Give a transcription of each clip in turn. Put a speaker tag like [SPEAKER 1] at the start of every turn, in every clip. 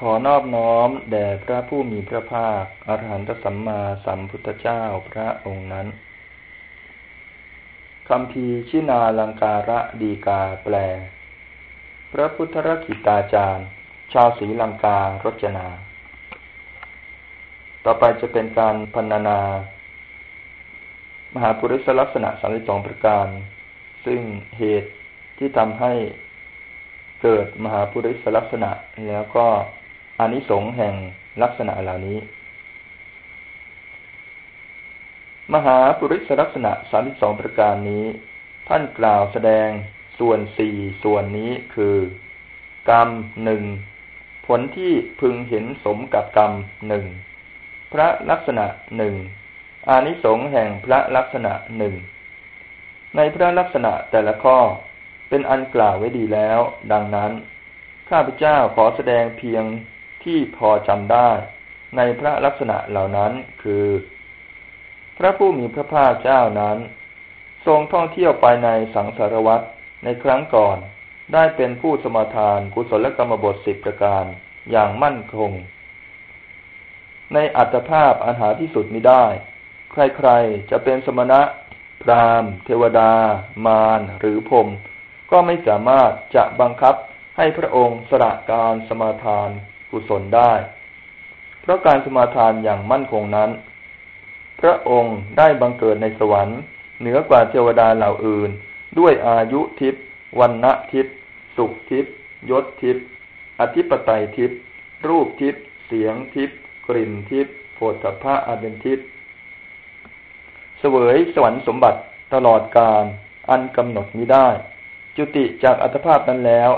[SPEAKER 1] ขอนอบน้อมแด่พระผู้มีพระภาคอรหันตสัมมาสัมพุทธเจ้าพระองค์นั้นคำพีชินาลังการะดีกาแปล พระพุทธรกิตาจารย์ ชาวศรีลังการจนา ต่อไปจะเป็นการพรรณนา มหาปุริสลักษณะสามสิบสองประการ ซึ่งเหตุที่ทำให้เกิดมหาปุริสลักษณะแล้วก็ อานิสงส์แห่งลักษณะเหล่านี้ มหาปุริสลักษณะสามสิบสองประการนี้ ท่านกล่าวแสดงส่วนสี่ส่วนนี้คือ กรรมหนึ่งผลที่พึงเห็นสมกับกรรมหนึ่งพระลักษณะหนึ่งอานิสงส์แห่งพระลักษณะหนึ่งในพระลักษณะแต่ละข้อเป็นอันกล่าวไว้ดีแล้ว ดังนั้น ข้าพเจ้าขอแสดงเพียง ที่พอจำได้ ในพระลักษณะเหล่านั้นคือ พระผู้มีพระภาคเจ้านั้น ทรงท่องเที่ยวไปในสังสารวัตรในครั้งก่อนได้เป็นผู้สมาทานกุศลกรรมบทสิบประการอย่างมั่นคง ในอัตภาพอันหาที่สุดมิได้ ใครๆจะเป็นสมณะ พรามเทวดา มารหรือพรมก็ไม่สามารถจะบังคับให้พระองค์สละการสมาทาน กุศลได้ เพราะการสมาทานอย่างมั่นคงนั้น พระองค์ได้บังเกิดในสวรรค์เหนือกว่าเทวดาเหล่าอื่น ด้วยอายุทิพย์วันณะทิพย์สุขทิพย์ยศทิพย์อธิปไตยทิพย์รูปทิพย์เสียงทิพย์กลิ่นทิพย์โผฏฐะอาเดนทิพย์เสวยสวรรค์สมบัติตลอดกาลอันกำหนดมิได้ จุติจากอัตภาพนั้นแล้ว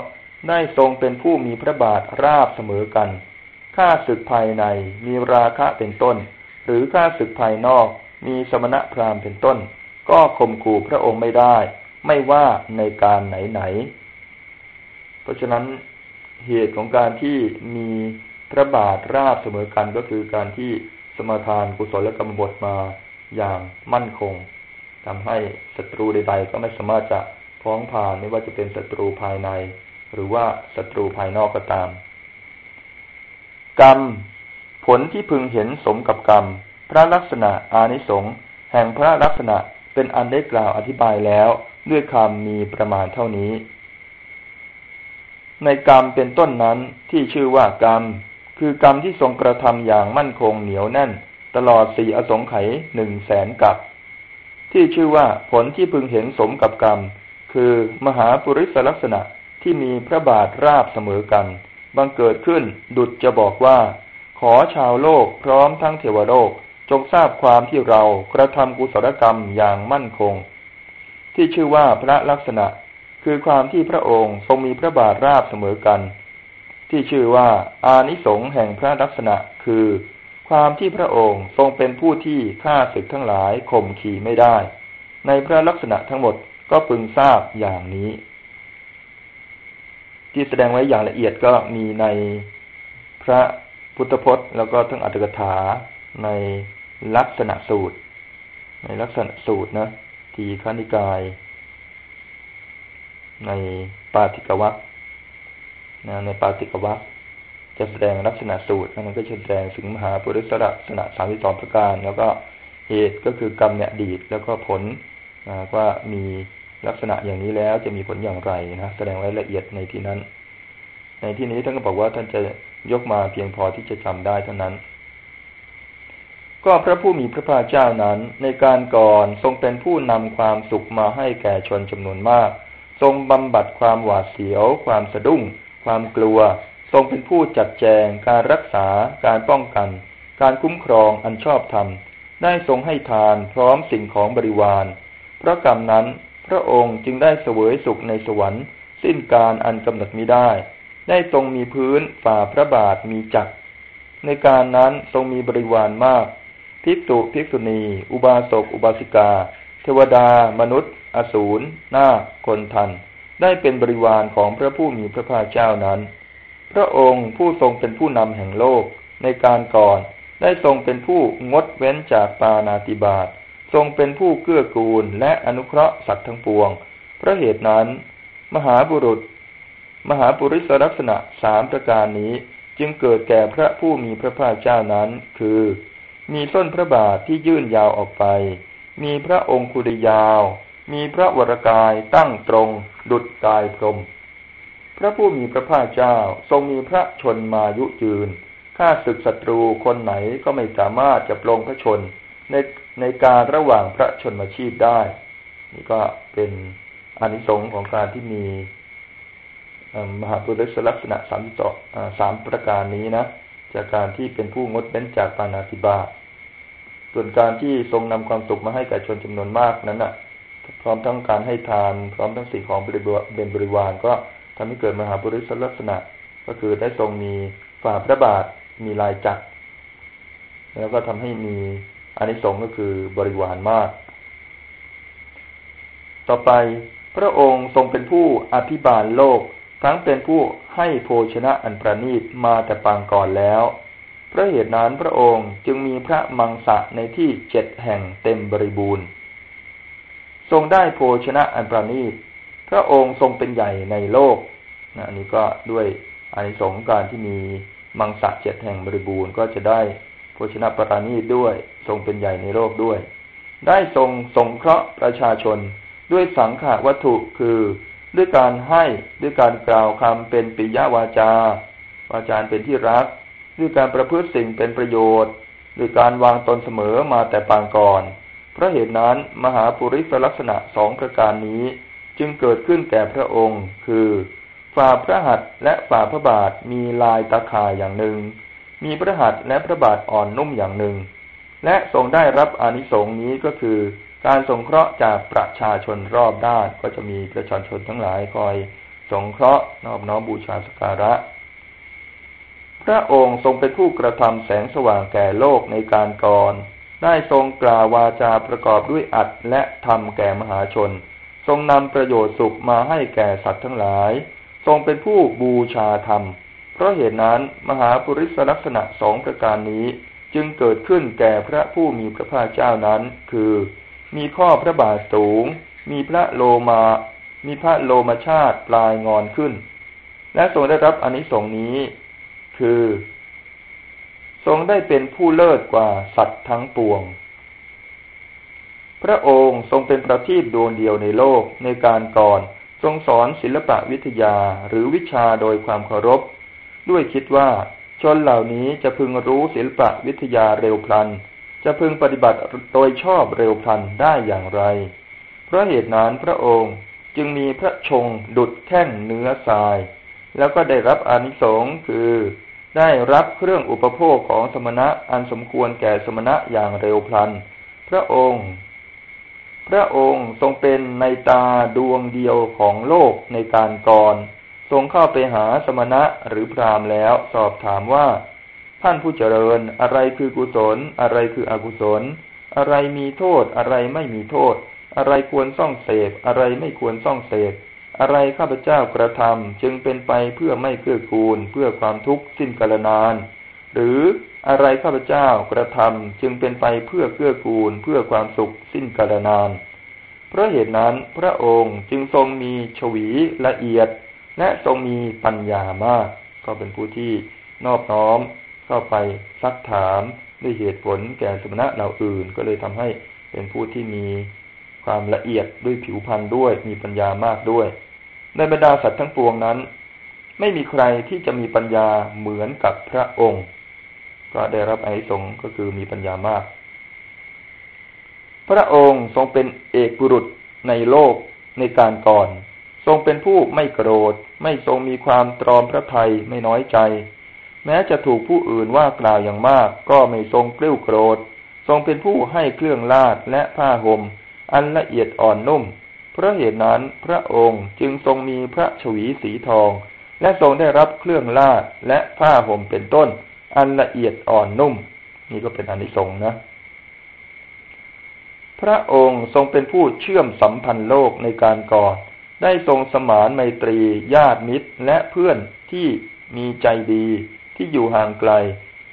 [SPEAKER 1] ได้ทรงเป็นผู้มีพระบาทราบเสมอกันข้าศึกภายในมีราคะเป็นต้น หรือข้าศึกภายนอกมีสมณะพราหมณ์เป็นต้น ก็ข่มขู่พระองค์ไม่ได้ ไม่ว่าในการไหนไหนเพราะฉะนั้นเหตุของการที่มีพระบาทราบเสมอกันก็คือการที่สมาทานกุศลและกรรมบทมาอย่างมั่นคงทำให้ศัตรูใดๆก็ไม่สามารถจะพ้องผ่านไม่ว่าจะเป็นศัตรูภายใน หรือว่าศัตรูภายนอกก็ตาม กรรม ผลที่พึงเห็นสมกับกรรม พระลักษณะอานิสงส์แห่งพระลักษณะเป็นอันได้กล่าวอธิบายแล้วด้วยคำมีประมาณเท่านี้ ในกรรมเป็นต้นนั้นที่ชื่อว่ากรรม คือกรรมที่ทรงกระทำอย่างมั่นคงเหนียวแน่น ตลอดสี่อสงไขยหนึ่งแสนกับ ที่ชื่อว่าผลที่พึงเห็นสมกับกรรม คือมหาปุริสลักษณะ ที่มีพระบาทราบเสมอกัน บังเกิดขึ้นดุจจะบอกว่า ขอชาวโลกพร้อมทั้งเทวโลกจงทราบความที่เรากระทำกุศลกรรมอย่างมั่นคง ที่ชื่อว่าพระลักษณะ คือความที่พระองค์ทรงมีพระบาทราบเสมอกัน ที่ชื่อว่าอานิสงส์แห่งพระลักษณะคือ ความที่พระองค์ทรงเป็นผู้ที่ฆ่าศึกทั้งหลายข่มขี่ไม่ได้ ในพระลักษณะทั้งหมดก็พึงทราบอย่างนี้ ที่แสดงไว้อย่างละเอียดก็มีในพระพุทธพจน์ แล้วก็ทั้งอัตถกถาในลักษณะสูตร ในลักษณะสูตรนะ ทีฆานิกาย ในปาติกวัคนะในปาติกวัคจะแสดงลักษณะสูตรนั้นก็จะแสดงถึงมหาปุริสลักษณะสามสิบสองประการ แล้วก็เหตุก็คือกรรมเนี่ยดีดแล้วก็ผลว่ามี ลักษณะอย่างนี้แล้วจะมีผลอย่างไรนะแสดงไว้ละเอียดในที่นั้น ในที่นี้ท่านก็บอกว่าท่านจะยกมาเพียงพอที่จะจำได้เท่านั้น ก็พระผู้มีพระภาคเจ้านั้น ในการก่อนทรงเป็นผู้นำความสุขมาให้แก่ชนจำนวนมาก ทรงบำบัดความหวาดเสียว ความสะดุ้ง ความกลัว ทรงเป็นผู้จัดแจง การรักษา การป้องกัน การคุ้มครองอันชอบธรรมได้ทรงให้ทานพร้อมสิ่งของบริวาร เพราะกรรมนั้น พระองค์จึงได้เสวยสุขในสวรรค์ สิ้นการอันกำหนดมิได้ ได้ทรงมีพื้นฝ่าพระบาทมีจักร ในการนั้นทรงมีบริวารมาก ภิกษุภิกษุณี อุบาสกอุบาสิกา เทวดา มนุษย์ อสูรนาคนทัน ได้เป็นบริวารของพระผู้มีพระภาคเจ้านั้น พระองค์ผู้ทรงเป็นผู้นำแห่งโลกในการก่อนได้ทรงเป็นผู้งดเว้นจากปานาติบาต ทรงเป็นผู้เกื้อกูลและอนุเคราะห์สัตว์ทั้งปวง เพราะเหตุนั้น มหาบุรุษ มหาปุริสลักษณะสามประการนี้จึงเกิดแก่พระผู้มีพระภาคเจ้านั้น คือ มีส้นพระบาทที่ยื่นยาวออกไป มีพระองคุริยาว มีพระวรกายตั้งตรง ดุจกายพรม พระผู้มีพระภาคเจ้าทรงมีพระชนมายุยืนข้าศึกศัตรูคนไหนก็ไม่สามารถจะปลงพระชนใน ในการระหว่างพระชนมชีพได้ นี่ก็เป็นอานิสงส์ของการที่มีมหาปุริสลักษณะสามสองสามประการนี้นะ จากการที่เป็นผู้งดเว้นจากปานาติบาส่วนการที่ทรงนำความสุขมาให้แก่ชนจำนวนมากนั้นน่ะ พร้อมทั้งการให้ทาน พร้อมทั้งสิ่งของบริเป็นบริวารก็ทำให้เกิดมหาปุริสลักษณะ ก็คือได้ทรงมีฝ่าพระบาทมีลายจักรแล้วก็ทำให้มี อานิสงส์ก็คือบริวารมาก ต่อไปพระองค์ทรงเป็นผู้อภิบาลโลก ทั้งเป็นผู้ให้โภชนะอันประณีตมาแต่ปางก่อนแล้วพระเหตุนั้นพระองค์จึงมีพระมังสะในที่เจ็ดแห่งเต็มบริบูรณ์ ทรงได้โภชนะอันประณีต พระองค์ทรงเป็นใหญ่ในโลกนะอันนี้ก็ด้วยอานิสงส์การที่มีมังสะเจ็ดแห่งบริบูรณ์ก็จะได้โภชนะปราณีตด้วย ทรงเป็นใหญ่ในโลกด้วย ได้ทรงสงเคราะห์ประชาชนด้วยสังขาวัตถุคือด้วยการให้ด้วยการกล่าวคำเป็นปิยวาจาวาจาเป็นที่รัก ด้วยการประพฤติสิ่งเป็นประโยชน์ ด้วยการวางตนเสมอมาแต่ปางก่อนเพราะเหตุนั้นมหาปุริสลักษณะสองประการนี้ จึงเกิดขึ้นแก่พระองค์ คือ ฝ่าพระหัตถ์และฝ่าพระบาทมีลายตาข่ายอย่างหนึ่ง มีพระหัตถ์และพระบาทอ่อนนุ่มอย่างหนึ่ง และทรงได้รับอนิสงส์นี้ก็คือ การสงเคราะห์จากประชาชนรอบด้าน ก็จะมีประชาชนทั้งหลายคอยสงเคราะห์นอบน้อมบูชาสการะ พระองค์ทรงเป็นผู้กระทำแสงสว่างแก่โลกในการก่อน ได้ทรงกล่าววาจาประกอบด้วยอัดและทำแก่มหาชน ทรงนำประโยชน์สุขมาให้แก่สัตว์ทั้งหลาย ทรงเป็นผู้บูชาธรรม เพราะเหตุนั้นมหาปุริสลักษณะสองประการนี้ จึงเกิดขึ้นแก่พระผู้มีพระภาคเจ้านั้น คือ มีข้อพระบาทสูง มีพระโลมา มีพระโลมาชาติปลายงอนขึ้น และทรงได้รับอนิสงส์นี้ คือ ทรงได้เป็นผู้เลิศกว่าสัตว์ทั้งปวง พระองค์ทรงเป็นประทีปดวงเดียวในโลกในการก่อนทรงสอนศิลปะวิทยาหรือวิชาโดยความเคารพ ด้วยคิดว่า ชนเหล่านี้จะพึงรู้ศิลปะวิทยาเร็วพลัน จะพึงปฏิบัติโดยชอบเร็วพลันได้อย่างไร เพราะเหตุนั้นพระองค์จึงมีพระชงดุดแท่งเนื้อทราย แล้วก็ได้รับอนิสงส์คือ ได้รับเครื่องอุปโภคของสมณะอันสมควรแก่สมณะอย่างเร็วพลัน พระองค์ พระองค์ทรงเป็นในตาดวงเดียวของโลกในการก่อน ทรงเข้าไปหาสมณะหรือพราหมณ์แล้ว สอบถามว่า ท่านผู้เจริญอะไรคือกุศล อะไรคืออกุศล อะไรมีโทษ อะไรไม่มีโทษ อะไรควรซ่องเสพ อะไรไม่ควรซ่องเสพ อะไรข้าพเจ้ากระทำจึงเป็นไปเพื่อไม่เกื้อกูล เพื่อความทุกข์สิ้นกาลนาน หรืออะไรข้าพเจ้ากระทำจึงเป็นไปเพื่อเกื้อกูล เพื่อความสุขสิ้นกาลนาน เพราะเหตุนั้นพระองค์จึงทรงมีฉวีละเอียด และทรงมีปัญญามาก ก็เป็นผู้ที่นอบน้อมเข้าไปซักถามด้วยเหตุผลแก่สมณะเหล่าอื่น ก็เลยทำให้เป็นผู้ที่มีความละเอียดด้วยผิวพรรณด้วย มีปัญญามากด้วย ในบรรดาสัตว์ทั้งปวงนั้น ไม่มีใครที่จะมีปัญญาเหมือนกับพระองค์ ก็ได้รับอนิสงส์ก็คือมีปัญญามาก พระองค์ทรงเป็นเอกบุรุษในโลกในการก่อน รงเป็นผู้ไม่โกรธ ไม่ทรงมีความตรอมพระทัยไม่น้อยใจ แม้จะถูกผู้อื่นว่ากล่าวอย่างมาก ก็ไม่ทรงกลิ้วโกรธ ทรงเป็นผู้ให้เครื่องลาดและผ้าหม่มอันละเอียดอ่อนนุ่ม เพราะเหตุนั้นพระองค์จึงทรงมีพระฉวีสีทอง และทรงได้รับเครื่องลาดและผ้าห่มเป็นต้น อันละเอียดอ่อนนุ่ม นี่ก็เป็นอนิสงส์นะพระองค์ทรงเป็นผู้เชื่อมสัมพันธ์โลกในการก่อ ได้ทรงสมานไมตรี ญาติมิตรและเพื่อนที่มีใจดีที่อยู่ห่างไกล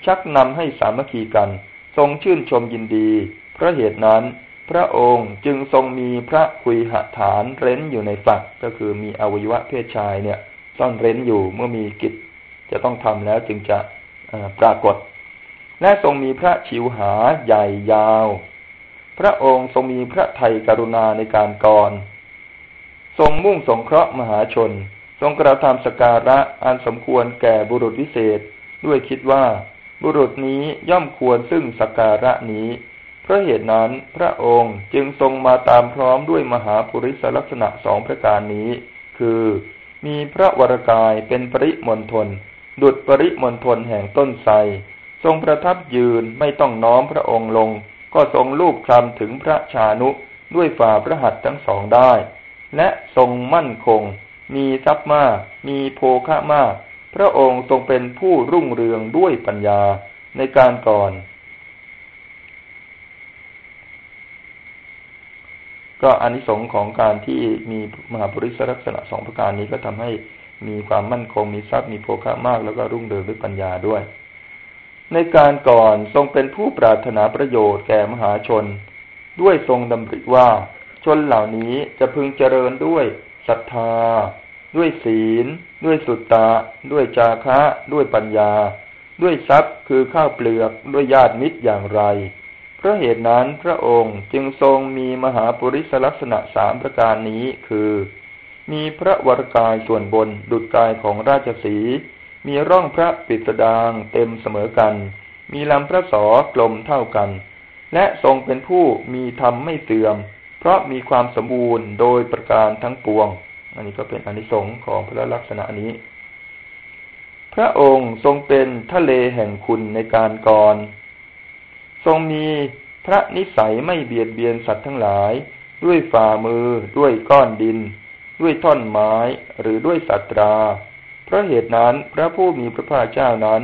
[SPEAKER 1] ชักนำให้สามัคคีกัน ทรงชื่นชมยินดี เพราะเหตุนั้น พระองค์จึงทรงมีพระคุยหฐานเร้นอยู่ในฝักก็คือมีอวัยวะเพศชายเนี่ยซ่อนเร้นอยู่เมื่อมีกิจ จะต้องทำแล้วจึงจะปรากฏ และทรงมีพระชิวหาใหญ่ยาว พระองค์ทรงมีพระไทยกรุณาในการก่อน ทรงมุ่งสงเคราะห์มหาชน ทรงกระทำสการะอันสมควรแก่บุรุษวิเศษ ด้วยคิดว่า บุรุษนี้ย่อมควรซึ่งสการะนี้เพราะเหตุนั้นพระองค์จึงทรงมาตามพร้อมด้วยมหาปุริสลักษณะสองประการนี้ คือ มีพระวรกายเป็นปริมณฑลดุดปริมณฑลแห่งต้นไทรทรงประทับยืนไม่ต้องน้อมพระองค์ลง ก็ทรงลูบคลำถึงพระชานุด้วยฝ่าพระหัตถ์ทั้งสองได้ และทรงมั่นคง มีทรัพย์มาก มีโภคะมาก พระองค์ทรงเป็นผู้รุ่งเรืองด้วยปัญญาในการก่อน ก็อนิสงค์ของการที่มีมหาปริศลักษณะสองประการนี้ก็ทำให้มีความมั่นคง มีทรัพย์มีโภคะมาก แล้วก็รุ่งเรืองด้วยปัญญาด้วย ในการก่อนทรงเป็นผู้ปรารถนาประโยชน์แก่มหาชน ด้วยทรงดำริว่า ชนเหล่านี้จะพึงเจริญด้วยศรัทธา ด้วยศีล ด้วยสุตตะ ด้วยจาคะ ด้วยปัญญา ด้วยทรัพย์คือข้าวเปลือกด้วยญาติมิตรอย่างไร เพราะเหตุนั้นพระองค์จึงทรงมีมหาปุริสลักษณะสามประการนี้คือ มีพระวรกายส่วนบนดุจกายของราชสี มีร่องพระปิดดางเต็มเสมอกัน มีลำพระสอกลมเท่ากัน และทรงเป็นผู้มีธรรมไม่เสื่อม ราะมีความสมบูรณ์โดยประการทั้งปวง อันนี้ก็เป็นอนิสงค์ของพระลักษณะนี้ พระองค์ทรงเป็นทะเลแห่งคุณในการก่อน ทรงมีพระนิสัยไม่เบียดเบียนสัตว์ทั้งหลาย ด้วยฝ่ามือ ด้วยก้อนดิน ด้วยท่อนไม้หรือด้วยสัตรา เพราะเหตุนั้นพระผู้มีพระภาคเจ้านั้น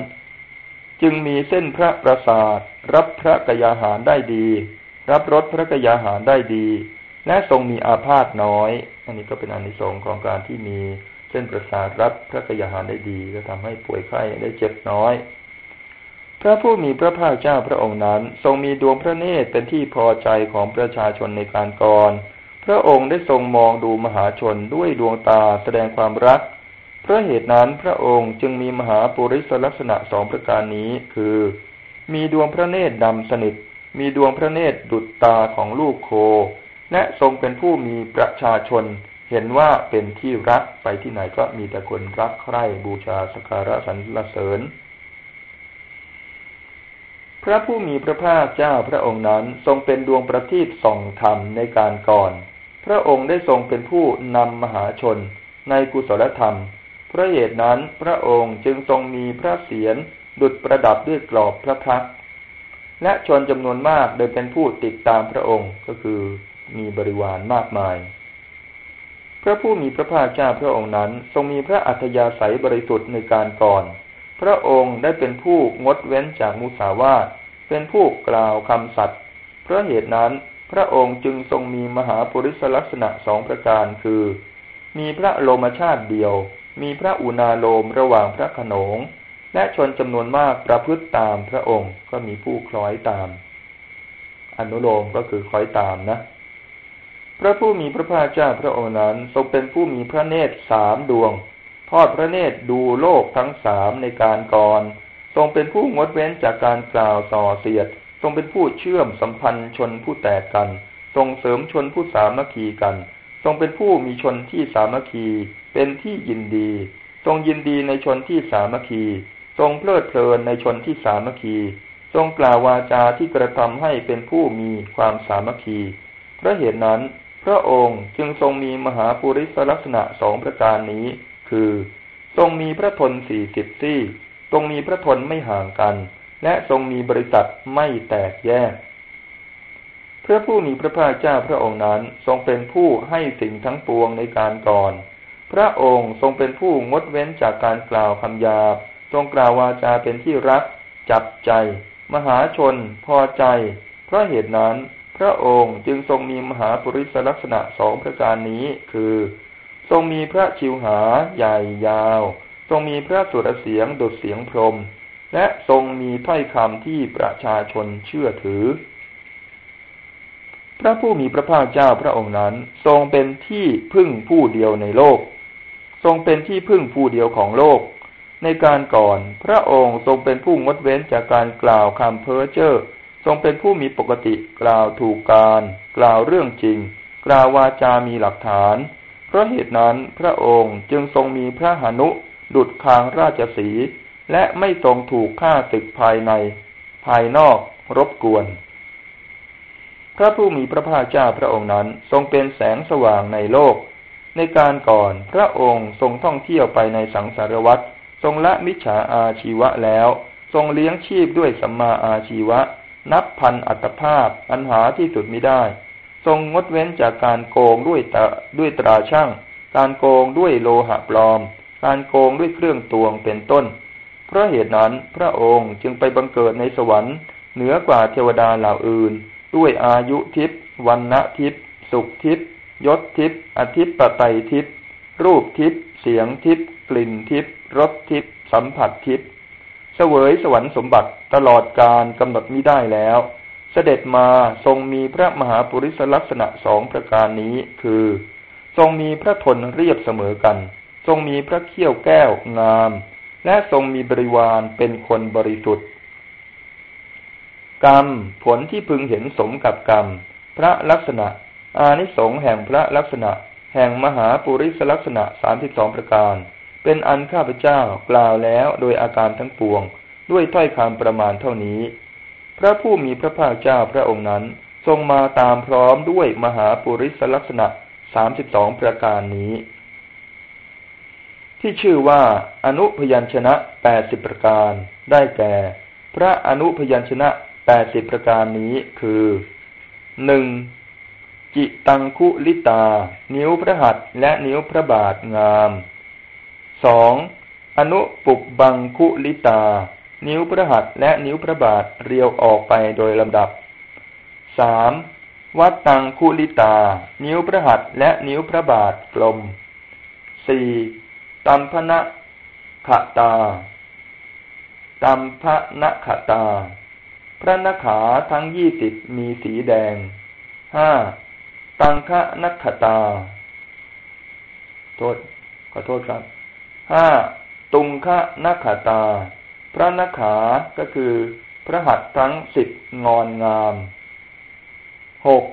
[SPEAKER 1] จึงมีเส้นพระประสาทรับพระกยาหารได้ดี รับรสพระกยาหารได้ดี และทรงมีอาพาธน้อย อันนี้ก็เป็นอนิสงส์ของการที่มีเส้นประสาทรับพระกยาหารได้ดี ก็ทำให้ป่วยไข้ได้เจ็บน้อย พระผู้มีพระภาคเจ้าพระองค์นั้น ทรงมีดวงพระเนตรเป็นที่พอใจของประชาชนในการก่อนพระองค์ได้ทรงมองดูมหาชนด้วยดวงตาแสดงความรัก เพราะเหตุนั้นพระองค์จึงมีมหาปุริสลักษณะสองประการนี้ คือ มีดวงพระเนตรดำสนิท มีดวงพระเนตรดุจตาของลูกโค และทรงเป็นผู้มีประชาชนเห็นว่าเป็นที่รักไปที่ไหนก็มีแต่คนรักใคร่บูชาสการะสรรเสริญ พระผู้มีพระภาคเจ้าพระองค์นั้นทรงเป็นดวงประทีปส่องธรรมในการก่อน พระองค์ได้ทรงเป็นผู้นำมหาชนในกุศลธรรม พระเหตุนั้นพระองค์จึงทรงมีพระเศียรดุจประดับด้วยกรอบพระพัก และชนจำนวนมากโดยเป็นผู้ติดตามพระองค์ก็คือมีบริวารมากมาย พระผู้มีพระภาคเจ้าพระองค์นั้น ทรงมีพระอัธยาศัยบริสุทธิ์ในการก่อน พระองค์ได้เป็นผู้งดเว้นจากมุสาวาทเป็นผู้กล่าวคำสัตย์เพราะเหตุนั้นพระองค์จึงทรงมีมหาปุริสลักษณะสองประการคือ มีพระโลมชาติเดียว มีพระอุณาโลมระหว่างพระขนง และชนจำนวนมากประพฤติตามพระองค์ก็มีผู้คล้อยตาม อนุโลมก็คือคล้อยตามนะ พระผู้มีพระภาคเจ้าพระองค์นั้นทรงเป็นผู้มีพระเนตรสามดวง ทอดพระเนตรดูโลกทั้งสามในการก่อน ทรงเป็นผู้งดเว้นจากการกล่าวส่อเสียด ทรงเป็นผู้เชื่อมสัมพันธ์ชนผู้แตกกัน ทรงเสริมชนผู้สามัคคีกัน ทรงเป็นผู้มีชนที่สามัคคี เป็นที่ยินดี ทรงยินดีในชนที่สามัคคี รงเพลิดเพลินในชนที่สามัคคี ทรงกล่าววาจาที่กระทำให้เป็นผู้มีความสามัคคี เพราะเหตุนั้น พระองค์จึงทรงมีมหาปุริสลักษณะสองประการนี้ คือ ทรงมีพระทนสี่สิบซี่ ทรงมีพระทนไม่ห่างกัน และทรงมีบริษัทไม่แตกแยกพระผู้มีพระภาคเจ้าพระองค์นั้นทรงเป็นผู้ให้สิ่งทั้งปวงในการก่อน พระองค์ทรงเป็นผู้งดเว้นจากการกล่าวคำหยาบ ทรงกล่าววาจาเป็นที่รัก จับใจ มหาชน พอใจ เพราะเหตุนั้น พระองค์จึงทรงมีมหาปริศลักษณะสองประการนี้ คือ ทรงมีพระชิวหาใหญ่ยาว ทรงมีพระสุรเสียงดุดเสียงพรม และทรงมีถ้อยคำที่ประชาชนเชื่อถือ พระผู้มีพระภาคเจ้าพระองค์นั้น ทรงเป็นที่พึ่งผู้เดียวในโลก ทรงเป็นที่พึ่งผู้เดียวของโลก ในการก่อน พระองค์ทรงเป็นผู้งดเว้นจากการกล่าวคำเพ้อเจ้อทรงเป็นผู้มีปกติกล่าวถูกการ กล่าวเรื่องจริง กล่าววาจามีหลักฐาน เพราะเหตุนั้นพระองค์จึงทรงมีพระหนุดุดคางราชสี และไม่ทรงถูกฆ่าศึกภายใน ภายนอกรบกวน พระผู้มีพระภาคเจ้าพระองค์นั้นทรงเป็นแสงสว่างในโลก ในการก่อนพระองค์ทรงท่องเที่ยวไปในสังสารวัฏ ทรงละมิจฉาอาชีวะแล้ว ทรงเลี้ยงชีพด้วยสัมมาอาชีวะ นับพันอัตภาพอันหาที่สุดมิได้ ทรงงดเว้นจากการโกงด้วยตาด้วยตราช่าง การโกงด้วยโลหะปลอม การโกงด้วยเครื่องตวงเป็นต้น เพราะเหตุนั้นพระองค์จึงไปบังเกิดในสวรรค์ เหนือกว่าเทวดาเหล่าอื่น ด้วยอายุทิพย์วันณทิพย์สุขทิพย์ยศทิพย์อธิปไตยทิพย์รูปทิพย์เสียงทิพย์ ลิ่นทิพย์รสทิพย์สัมผัสทิพย์เสวยสวรรค์สมบัติตลอดการกำหนดมิได้แล้ว เสด็จมาทรงมีพระมหาปุริสลักษณะสองประการนี้คือ ทรงมีพระทนเรียบเสมอกัน ทรงมีพระเขี้ยวแก้วงาม และทรงมีบริวารเป็นคนบริสุทธิ์ กรรมผลที่พึงเห็นสมกับกรรม พระลักษณะ อานิสงส์แห่งพระลักษณะ แห่งมหาปุริสลักษณะสามสิบสองประการ เป็นอันข้าพเจ้ากล่าวแล้วโดยอาการทั้งปวง ด้วยถ้อยคำประมาณเท่านี้ พระผู้มีพระภาคเจ้าพระองค์นั้นทรงมาตามพร้อมด้วยมหาปุริสลักษณะสามสิบสองประการนี้ ที่ชื่อว่าอนุพยัญชนะแปดสิบประการ ได้แก่ พระอนุพยัญชนะแปดสิบประการนี้คือหนึ่งจิตังคุลิตา นิ้วพระหัตถ์และนิ้วพระบาทงาม สองอนุปุบบังคุลิตา นิ้วพระหัตถ์และนิ้วพระบาทเรียวออกไปโดยลำดับสามวัดตังคุลิตา นิ้วพระหัตถ์และนิ้วพระบาทกลมสี่ตัมพนะขตาตัมพะนะขตา พระนขาทั้งยี่สิบมีสีแดงห้าตังคะนักขตา โทษ ขอโทษครับ ห้าตุงคะนักขาตา พระนักขาก็คือ พระหัตถ์ทั้งสิบงอนงามหก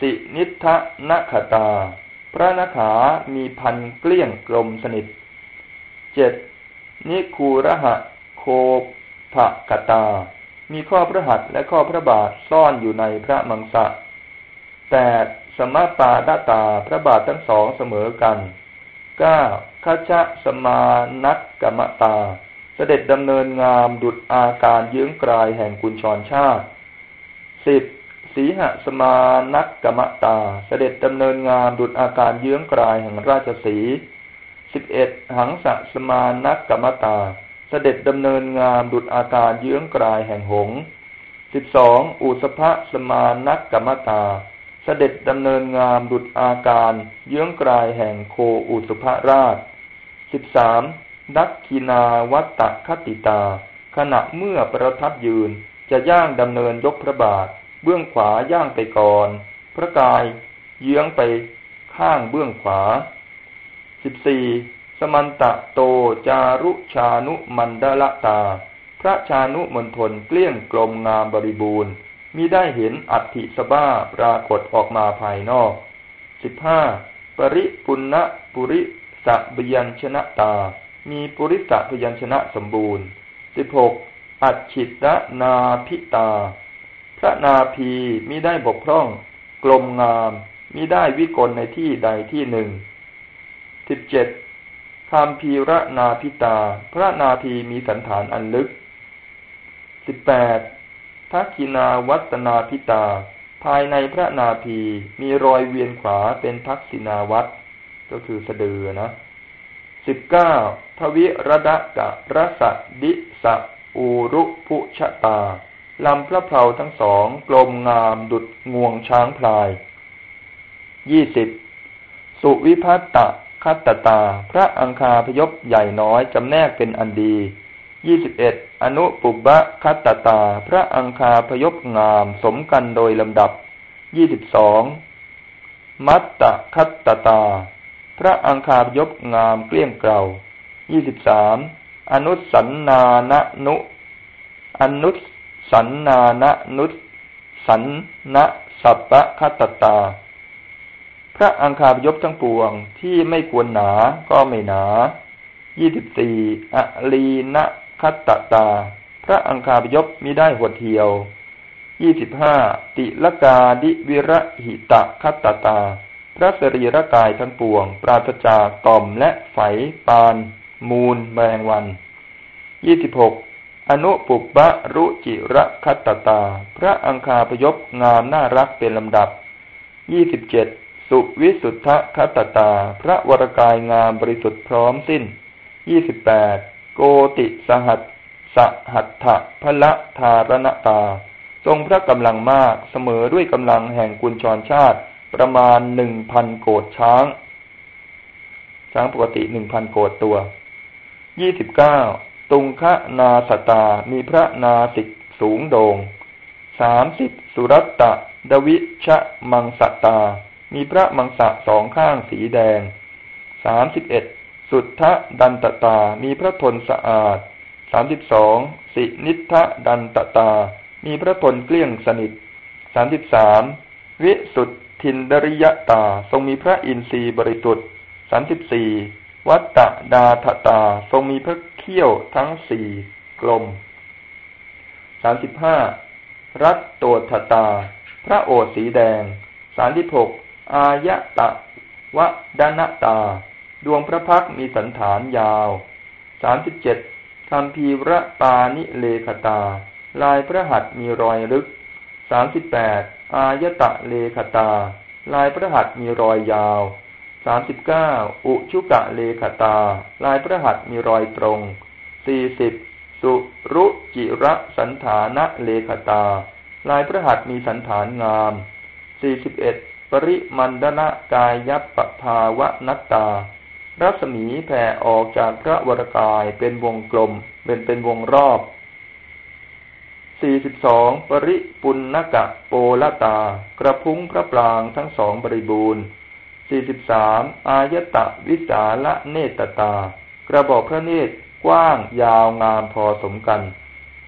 [SPEAKER 1] สินิทะนักขาตา พระนักขามีพันเกลี้ยงกลมสนิทเจ็ดนิคูระหะโคภะกตา มีข้อพระหัตถ์และข้อพระบาทซ่อนอยู่ในพระมังสะแปดสมาตาดาตาพระบาททั้งสองเสมอกันเก้า ขชะสมานักกรรมตา เสด็จดำเนินงามดุจอาการเยื้องกลายแห่งกุญชรชาติสิบสีหสมานักกรรมตา เสด็จดำเนินงามดุจอาการเยื้องกลายแห่งราชสีสิบเอ็ดหังสะสมานักกรรมตา เสด็จดำเนินงามดุจอาการเยื้องกลายแห่งหงสิบสองอุสภะสมานักกรรมตา เสด็จดำเนินงามดุจอาการ เยื้องกลายแห่งโคอุสุภราชสิบสามดักคินาวัตตะคติตา ขณะเมื่อประทับยืนจะย่างดำเนินยกพระบาท เบื้องขวาย่างไปก่อน พระกายเยื้องไปข้างเบื้องขวาสิบสี่สมันตะโตจารุชานุมันดละตา พระชานุมณฑลเกลี้ยงกลมงามบริบูรณ์ มิได้เห็นอัติสบ้าปรากฏออกมาภายนอกสิบห้าปริปุณณปุริสะบยัญชนะตา มีปุริสะพยัญชนะสมบูรณ์สิบหกอัจฉิตนาพิตา พระนาพีมิได้บกพร่อง กลมงามมิได้วิกลในที่ใดที่หนึ่งสิบเจ็ดคำพีระนาพิตา พระนาพีมีสันฐานอันลึกสิบแปด ทักกินาวัตนาพิตา ภายในพระนาพีมีรอยเวียนขวาเป็นทักษินาวัตก็คือสะดือนะสิบเก้าทวิรดกะรสดิสะอูรุพุชะตาลำพระเพลาทั้งสองกลมงามดุดงวงช้างพลายยี่สิบสุวิพัตตะคัตตตาพระอังคาพยพใหญ่น้อยจำแนกเป็นอันดียี่สิบเอ็ด อนุปุบะคัตตตา พระอังคาพยพงาม สมกันโดยลำดับยี่สิบสองมัตตะคัตตตา พระอังคาพยพงามเกลี้ยงเกลายี่สิบสามอนุสันนานะนุอนุสันนานะนุสันนะสัพพะคัตตา พระอังคาพยพทั้งปวงที่ไม่ควรหนาก็ไม่หนายี่สิบสี่อลีนะ คัตตา พระอังคาพยพมิได้หดเหี่ยวยี่สิบห้าติลกาดิวิระหิตะคัตตา พระสรีระกายทั้งปวง ปราศจากต่อมและไฝปาน มูลแมงวันยี่สิบหกอนุปุบะรุจิระคัตตา พระอังคาพยพงามน่ารักเป็นลำดับยี่สิบเจ็ดสุวิสุทธคัตตา พระวรกายงามบริสุทธิ์พร้อมสิ้นยี่สิบแปด โกติสหัสสหัตถะพละธารณตา ทรงพระกำลังมากเสมอด้วยกำลังแห่งกุญชรชาติ ประมาณหนึ่งพันโกดช้าง ช้างปกติหนึ่งพันโกดตัวยี่สิบเก้าตุงคะนาสตา มีพระนาสิกสูงโดง่งสามสิบสุรัตตะ ดวิชะมังสตา มีพระมังสะสองข้างสีแดงสามสิบเอ็ด สุทธดันตตา มีพระทนสะอาดสามสิบสองสินิทะดันตตา มีพระทนเกลี้ยงสนิทสามสิบสามวิสุทธินดริยตา ทรงมีพระอินทรีย์บริสุทธิ์สามสิบสี่วัตตดาทตา ทรงมีพระเขี้ยวทั้งสี่กลมสามสิบห้ารัตโตทตา พระโอษสีแดงสามสิบหกอายะตะวะดานตา ดวงพระพักมีสันฐานยาวสามสิบเจ็ดคำพีระปานิเลขตา ลายพระหัตมีรอยลึกสามสิบแปดอายตะเลขตา ลายพระหัตมีรอยยาวสามสิบเก้าอุชุกะเลขตา ลายพระหัตมีรอยตรงสี่สิบสุรุจิระสันฐานะเลขตา ลายพระหัตมีสันฐานงามสี่สิบเอ็ดปริมันดะกายยัปปภาวะนัตตา รัศมีแผ่ออกจากพระวรกายเป็นวงกลม เป็นเป็นวงรอบสี่สิบสองปริปุณณกะโปลตา กระพุ้งพระปรางทั้งสองบริบูรณ์สี่สิบสามอายตะวิสาละเนตตา กระบอกพระเนตรกว้างยาวงามพอสมกัน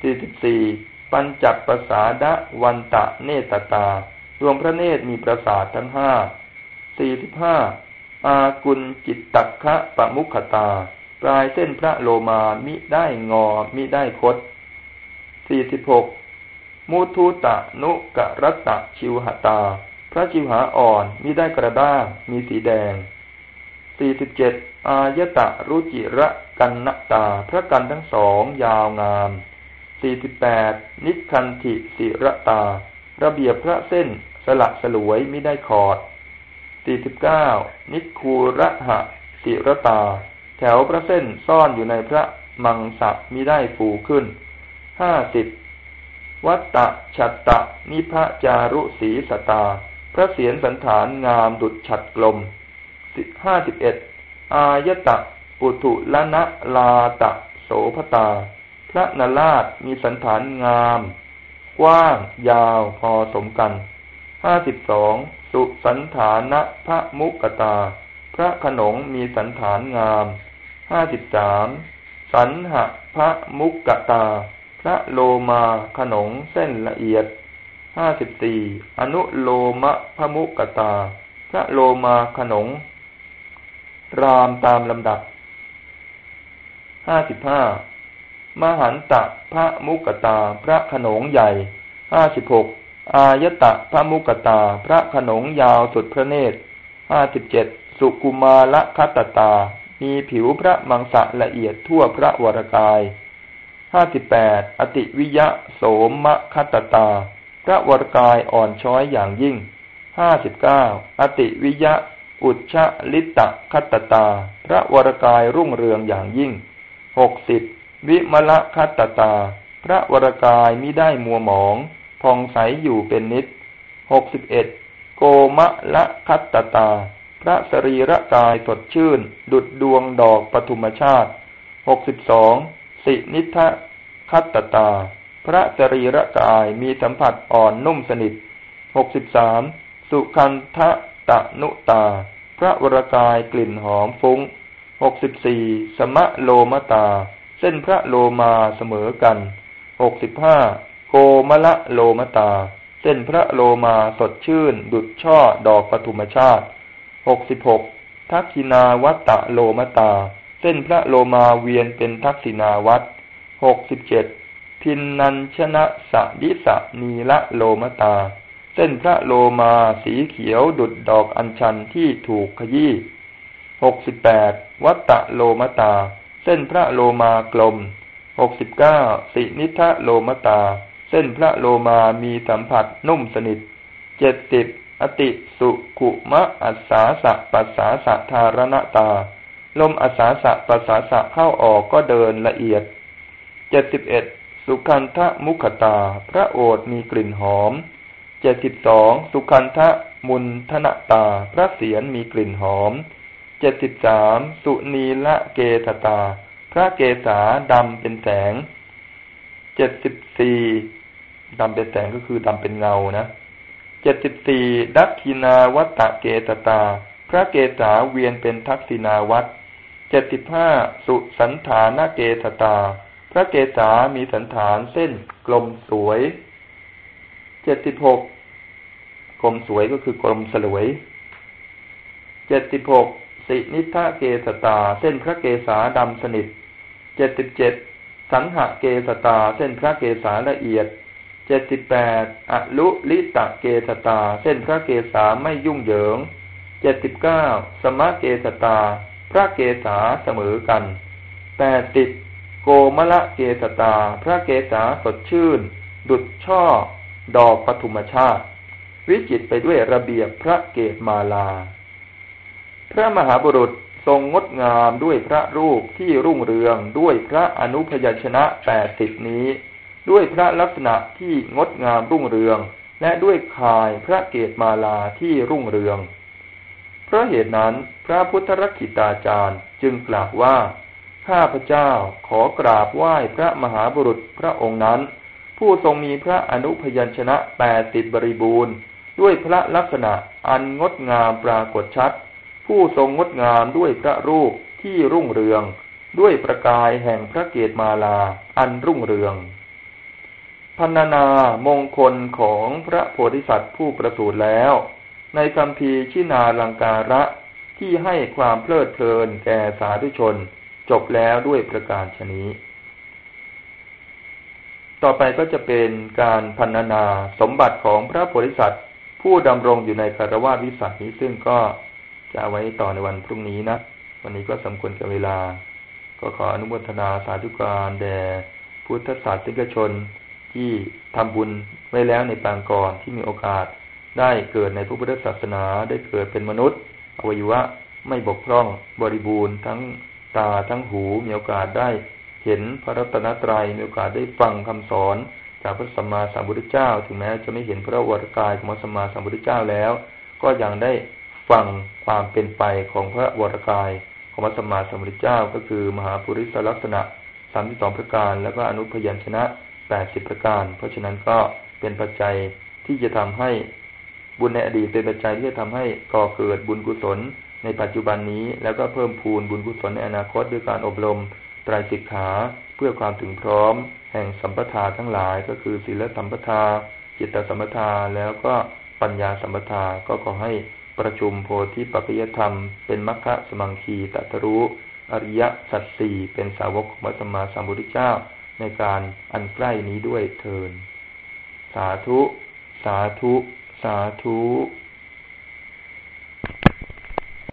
[SPEAKER 1] สี่สิบสี่ปัญจประสาดะวันตะเนตตา ดวงพระเนตรมีประสาททั้งห้าสี่สิบห้า อากุลจิตตักคะปะมุขตา ปลายเส้นพระโลมามิได้งอมิได้คดสี่สิบหกมุทุตะนุกะรัตะชิวหตา พระจิวหาอ่อนมีได้กระด้างมีสีแดงสี่สิบเจ็ดอายตะรุจิระกันนตา พระกันทั้งสองยาวงามสี่สิบแปดนิคันธิสิระตา ระเบียบพระเส้นสละสลวยม่ได้ขอด สี่สิบเก้านิคูระหะสิระตา แถวพระเส้นซ่อนอยู่ในพระมังสะมิได้ฟูขึ้น ห้าสิบวัตตะชัตตะ นิพะจารุสีสตา พระเศียรสันฐานงามดุจฉัดกลมห้าสิบเอ็ดอายตะ ปุถุละนะลาตะ โสภตา พระนราชมีสันฐานงาม กว้าง ยาวพอสมกันห้าสิบสอง สุสันฐานะพระมุกตา พระขนงมีสันฐานงาม ห้าสิบสามสันหะพระมุกตา พระโลมาขนงเส้นละเอียด ห้าสิบสี่อนุโลมะพระมุกตา พระโลมาขนง รามตามลำดับ ห้าสิบห้ามหันตะพระมุกตา พระขนงใหญ่ ห้าสิบหก อายตะพระมุกตา พระขนงยาวสุดพระเนตรห้าสิบเจ็ดสุกุมาละคัตตา มีผิวพระมังสะละเอียดทั่วพระวรกายห้าสิบแปดอติวิยะโสมะคัตตา พระวรกายอ่อนช้อยอย่างยิ่งห้าสิบเก้าอติวิยะ อุชะลิตะคัตตา พระวรกายรุ่งเรืองอย่างยิ่งหกสิบวิมละคัตตา พระวรกายมิได้มัวหมอง พองใสอยู่เป็นนิดหกสิบเอ็ดโกมะละคัตตา พระสรีระกายสดชื่น ดุดดวงดอกปฐุมชาติหกสิบสองสินิทะคัตตาพระจรีระกายมีสัมผัสอ่อนนุ่มสนิทหกสิบสามสุคันทะตะนุตา พระวรกายกลิ่นหอมฟุง้งหกสิบสี่สมะโลมตา เส้นพระโลมาเสมอกันหกสิบห้า โกมะละโลมตา เส้นพระโลมาสดชื่น ดุจช่อดอกปฐุมชาติหกสิบหกทักษินาวัตตะโลมตา เส้นพระโลมาเวียนเป็นทักษินาวัตหกสิบเจ็ดพินนันชนะสะดิสะนีละโลมตา เส้นพระโลมาสีเขียวดุดดอกอัญชันที่ถูกขยี้หกสิบแปดวัตตะโลมตา เส้นพระโลมากลมหกสิบเก้าสินิทะโลมตา เส้นพระโลมามีสัมผัสนุ่มสนิท เจ็ดสิบอติสุขุมะอัสสาสะปัสสาสะธารณตา ลมอัสสาสะปัสสาสะเข้าออกก็เดินละเอียด เจ็ดสิบเอ็ดสุขันทะมุขตา พระโอษมีกลิ่นหอม เจ็ดสิบสองสุขันทะมุนทนตา พระเสียรมีกลิ่นหอม เจ็ดสิบสามสุนีละเกตตา พระเกษาดำเป็นแสง เจ็ดสิบสี่ ดำเป็นแสงก็คือดำเป็นเงานะเจ็ดสิบสี่ดักคินาวัตะเกตตา พระเกษาเวียนเป็นทักษินาวัตเจ็ดสิบห้าสุสันฐานาเกตตา พระเกศามีสันฐานเส้นกลมสวยเจ็ดสิบหกกลมสวยก็คือกลมสลวยเจ็ดสิบหกสินิทะเกสตา เส้นพระเกศาดำสนิทเจ็ดสิบเจ็ดสันหะเกสตา เส้นพระเกศาละเอียด เจ็ดสิบแปดอลุลิตะเกสตา เส้นพระเกศาไม่ยุ่งเหยิงเจ็ดสิบเก้าสมะเกสตา พระเกศาเสมอกันแปดสิบโกมละเกสตา พระเกศาสดชื่น ดุดช่อ ดอกปฐุมชาติ วิจิตไปด้วยระเบียบพระเกศมาลา พระมหาบุรุษทรงงดงามด้วยพระรูปที่รุ่งเรืองด้วยพระอนุพยัญชนะแปดสิบนี้ ด้วยพระลักษณะที่งดงามรุ่งเรือง และด้วยคายพระเกศมาลาที่รุ่งเรือง เพราะเหตุนั้นพระพุทธรักขิตาจารย์จึงกล่าวว่า ข้าพเจ้าขอกราบไหว้พระมหาบุรุษพระองค์นั้น ผู้ทรงมีพระอนุพยัญชนะแปดสิบบริบูรณ์ ด้วยพระลักษณะอันงดงามปรากฏชัด ผู้ทรงงดงามด้วยพระรูปที่รุ่งเรือง ด้วยประกายแห่งพระเกศมาลาอันรุ่งเรือง พันนามงคลของพระโพธิสัตว์ผู้ประสูติแล้ว ในคำพีชินาลังการะที่ให้ความเพลิดเพลินแก่สาธุชน จบแล้วด้วยประการชนี้ ต่อไปก็จะเป็นการพันนาสมบัติของพระโพธิสัตว์ผู้ดำรงอยู่ในคารวะวิสัยซึ่งก็จะเอาไว้ต่อในวันพรุ่งนี้นะ วันนี้ก็สมควรกับเวลา ก็ขออนุโมทนาสาธุการแด่พุทธศาสนิกชน ที่ทำบุญไว้แล้วในปางก่อนที่มีโอกาสได้เกิดในพระพุทธศาสนาได้เกิดเป็นมนุษย์ อวัยวะไม่บกพร่องบริบูรณ์ ทั้งตาทั้งหูมีโอกาสได้เห็นพระรัตนตรัยมีโอกาสได้ฟังคำสอนจากพระสัมมาสัมพุทธเจ้า ถึงแม้จะไม่เห็นพระวรกายของพระสัมมาสัมพุทธเจ้าแล้ว ก็ยังได้ฟังความเป็นไปของพระวรกายของพระสัมมาสัมพุทธเจ้า ก็คือมหาปุริสลักษณะสามที่สองประการ แล้วก็อนุพยัญชนะ แปดสิบประการ เพราะฉะนั้นก็เป็นปัจจัยที่จะทำให้บุญในอดีตเป็นปัจจัยที่จะทำให้ก่อเกิดบุญกุศลในปัจจุบันนี้ แล้วก็เพิ่มพูนบุญกุศลในอนาคตด้วยการอบรมไตรสิกขาเพื่อความถึงพร้อม แห่งสัมปทาทั้งหลายก็คือศีลสัมปทา จิตสัมปทาแล้วก็ปัญญาสัมปทาก็ขอให้ประชุมโพธิปัจจยธรรม เป็นมัคคะสมังคีตัตรู้อริยสัจสี่เป็นสาวกของพระสัมมาสัมพุทธเจ้า ในการอันใกล้นี้ด้วยเทิน สาธุ สาธุ สาธุ